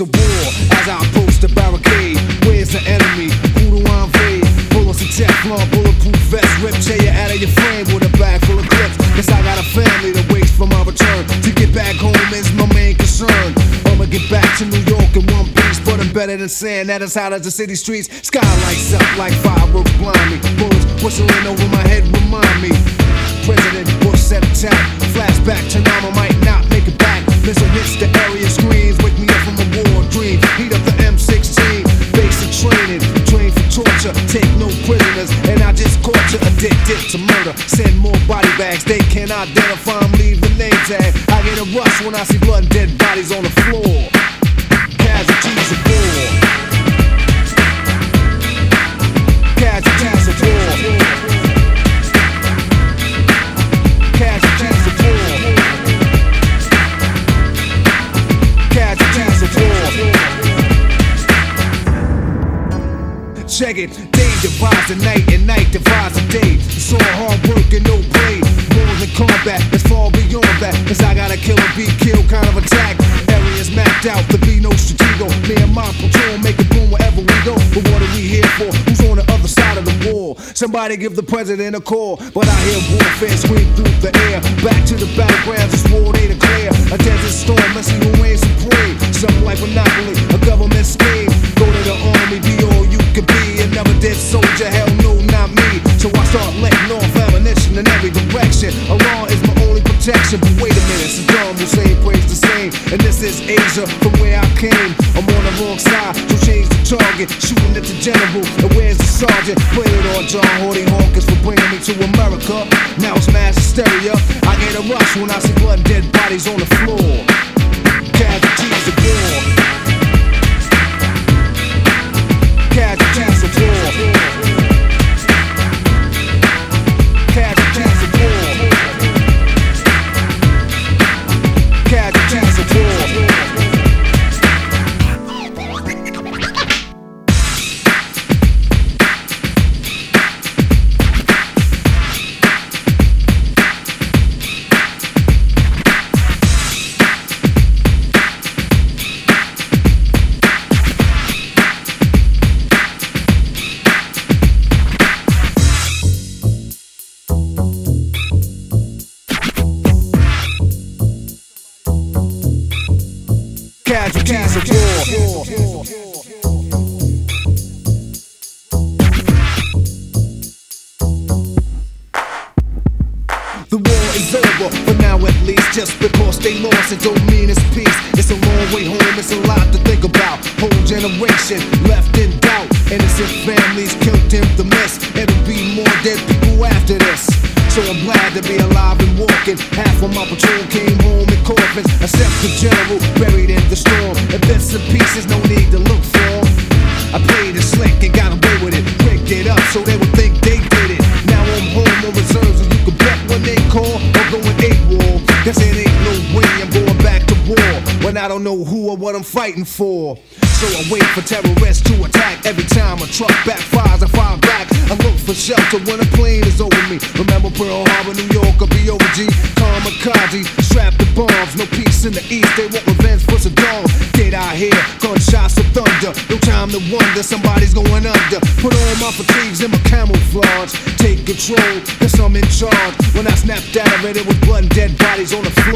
war as I approach the barricade. Where's the enemy? Who do I invade? Bullets and Teflon, bulletproof vest, rip tear out of your frame with a bag full of clips. Cause I got a family that waits for my return. To get back home is my main concern. I'ma get back to New York in one piece, but I'm better than saying that as hot as the city streets. Sky lights up like fireworks blind me. Bullets whistling over my head remind me. President Bush set a. Flashback to now, might not make it back. Missile hits the area screens, wake me Heat up the M16, basic training, train for torture, take no prisoners, and I just caught you addicted to murder. Send more body bags, they can't identify them, leave the name tag. I get a rush when I see blood and dead bodies on the floor. Casualties of war. Casualties of war. Check it, day divides the night and night divides the day. It's all hard work and no play. More than combat, it's far beyond that. Cause I gotta kill or be killed kind of attack. Areas mapped out, there be no stratego. Me and my platoon make it boom wherever we go. But what are we here for? Who's on the other side of the wall? Somebody give the president a call. But I hear warfare scream through the air. Back to the battlegrounds, it's war they declare. A desert storm, let's see who reigns supreme. Something like Monopoly, a government scheme. Go to the army, be all could be. A never dead soldier, hell no, not me. So I start letting off ammunition in every direction. Allah is my only protection. But wait a minute, Saddam Hussein prays the same. And this is Asia from where I came. I'm on the wrong side, so change the target. Shooting at the general, and where's the sergeant? Play it on John Hardy Hawkins for bringing me to America. Now it's mass hysteria. I get a rush when I see blood and dead bodies on the floor. Of war. The war is over, for now at least just because they lost it don't mean it's peace. It's a long way home, it's a lot to think about. Whole generation left in doubt. Innocent families killed in the mess. It'll be more dead people after this. So I'm glad to be alive and walking. Half of my patrol came home in coffins, except the general buried in the storm. And bits and pieces, no need to look for. I played it slick and got away with it. Picked it up so they would think they did it. Now I'm home on reserves and you can bet when they call I'm going eight wall. Cause it ain't no way I'm going back to war when I don't know who or what I'm fighting for. So I wait for terrorists to attack every time a truck backfires. I fire back. I look for shelter when a plane is over me. Remember Pearl Harbor, New York, or BOG, kamikaze, strapped to bombs. No peace in the east. They want revenge for Saddam. Did I hear gunshots of thunder? No time to wonder. Somebody's going under. Put on my fatigues and my camouflage. Take control, cause I'm in charge. When I snapped out of it, it was blood and dead bodies on the floor.